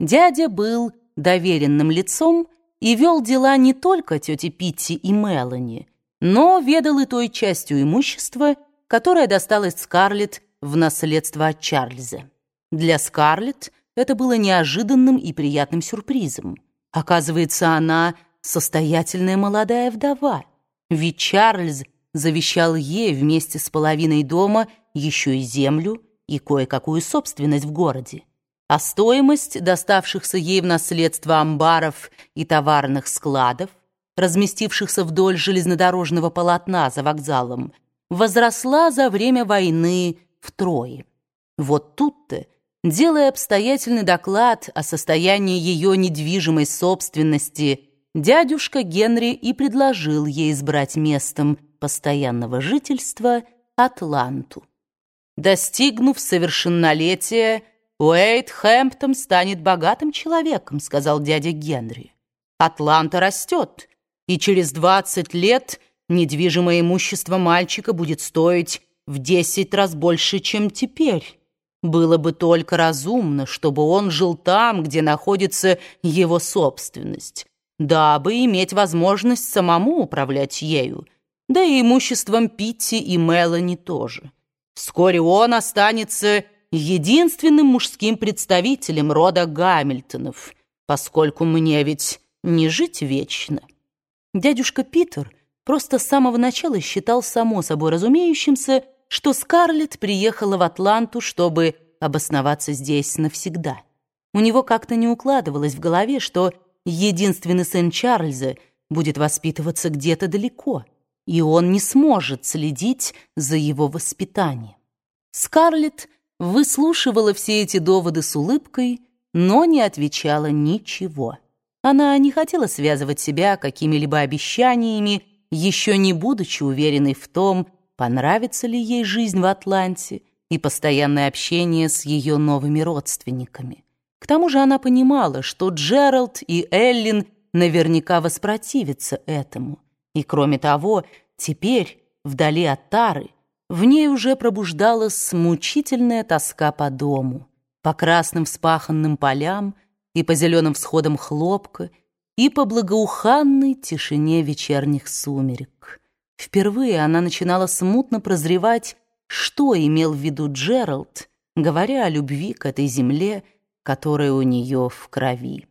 Дядя был доверенным лицом и вел дела не только тети Питти и Мелани, но ведал и той частью имущества, которая досталась Скарлетт в наследство от Чарльза. Для Скарлетт это было неожиданным и приятным сюрпризом. Оказывается, она состоятельная молодая вдова, ведь Чарльз завещал ей вместе с половиной дома еще и землю и кое-какую собственность в городе а стоимость доставшихся ей в наследство амбаров и товарных складов, разместившихся вдоль железнодорожного полотна за вокзалом, возросла за время войны втрое. Вот тут-то, делая обстоятельный доклад о состоянии ее недвижимой собственности, дядюшка Генри и предложил ей избрать местом постоянного жительства Атланту. Достигнув совершеннолетия, «Уэйт Хэмптон станет богатым человеком», — сказал дядя Генри. «Атланта растет, и через двадцать лет недвижимое имущество мальчика будет стоить в десять раз больше, чем теперь. Было бы только разумно, чтобы он жил там, где находится его собственность, дабы иметь возможность самому управлять ею, да и имуществом Питти и Мелани тоже. Вскоре он останется единственным мужским представителем рода Гамильтонов, поскольку мне ведь не жить вечно. Дядюшка Питер просто с самого начала считал само собой разумеющимся, что Скарлетт приехала в Атланту, чтобы обосноваться здесь навсегда. У него как-то не укладывалось в голове, что единственный сын Чарльза будет воспитываться где-то далеко, и он не сможет следить за его воспитанием. Скарлетт выслушивала все эти доводы с улыбкой, но не отвечала ничего. Она не хотела связывать себя какими-либо обещаниями, еще не будучи уверенной в том, понравится ли ей жизнь в Атланте и постоянное общение с ее новыми родственниками. К тому же она понимала, что Джеральд и Эллин наверняка воспротивятся этому. И кроме того, теперь, вдали от Тары, в ней уже пробуждалась мучительная тоска по дому, по красным вспаханным полям и по зеленым всходам хлопка, и по благоуханной тишине вечерних сумерек. Впервые она начинала смутно прозревать, что имел в виду Джеральд, говоря о любви к этой земле, которая у нее в крови.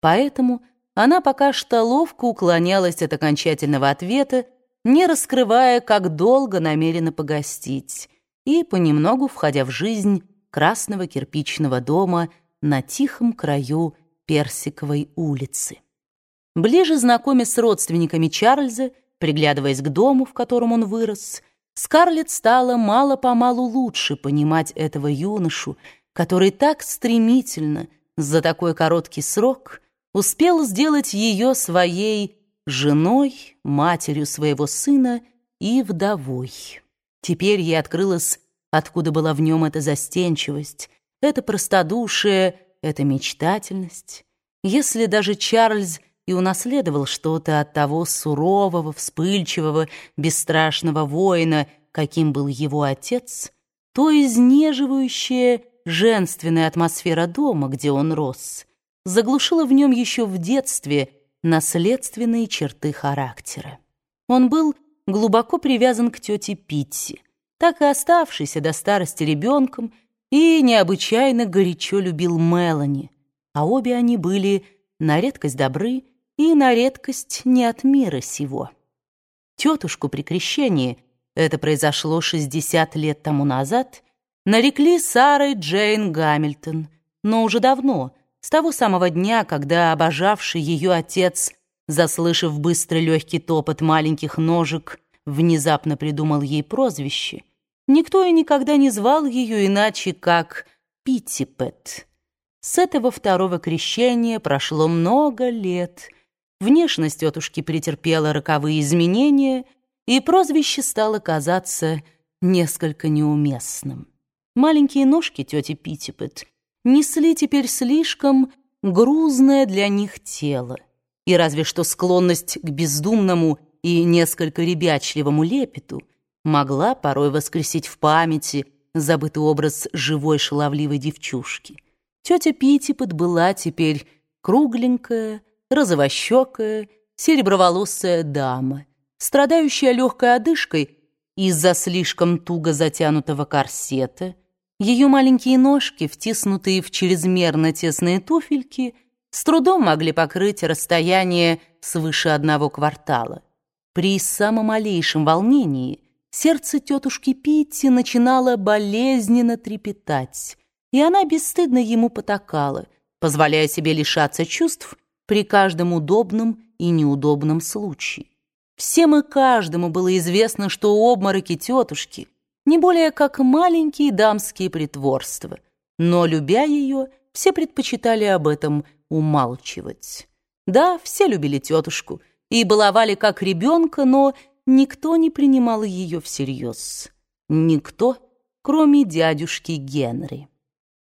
Поэтому она пока что ловко уклонялась от окончательного ответа, не раскрывая, как долго намерена погостить, и понемногу входя в жизнь красного кирпичного дома на тихом краю Персиковой улицы. Ближе знакомясь с родственниками Чарльза, приглядываясь к дому, в котором он вырос, Скарлетт стала мало-помалу лучше понимать этого юношу, который так стремительно, за такой короткий срок, успел сделать ее своей женой, матерью своего сына и вдовой. Теперь ей открылось, откуда была в нем эта застенчивость, это простодушие, эта мечтательность. Если даже Чарльз и унаследовал что-то от того сурового, вспыльчивого, бесстрашного воина, каким был его отец, то изнеживающая женственная атмосфера дома, где он рос, заглушила в нем еще в детстве – наследственные черты характера. Он был глубоко привязан к тете Питти, так и оставшийся до старости ребенком, и необычайно горячо любил Мелани, а обе они были на редкость добры и на редкость не от мира сего. Тетушку при крещении, это произошло 60 лет тому назад, нарекли Сарой Джейн Гамильтон, но уже давно — с того самого дня, когда обожавший ее отец, заслышав быстрый легкий топот маленьких ножек, внезапно придумал ей прозвище, никто и никогда не звал ее иначе, как Питтипет. С этого второго крещения прошло много лет. Внешность тетушки претерпела роковые изменения, и прозвище стало казаться несколько неуместным. Маленькие ножки тети Питтипет несли теперь слишком грузное для них тело, и разве что склонность к бездумному и несколько ребячливому лепету могла порой воскресить в памяти забытый образ живой шаловливой девчушки. Тетя Питтипот была теперь кругленькая, розовощекая, сереброволосая дама, страдающая легкой одышкой из-за слишком туго затянутого корсета. Ее маленькие ножки, втиснутые в чрезмерно тесные туфельки, с трудом могли покрыть расстояние свыше одного квартала. При самом малейшем волнении сердце тетушки Питти начинало болезненно трепетать, и она бесстыдно ему потакала, позволяя себе лишаться чувств при каждом удобном и неудобном случае. Всем и каждому было известно, что обмороки тетушки не более как маленькие дамские притворства, но, любя ее, все предпочитали об этом умалчивать. Да, все любили тетушку и баловали как ребенка, но никто не принимал ее всерьез. Никто, кроме дядюшки Генри.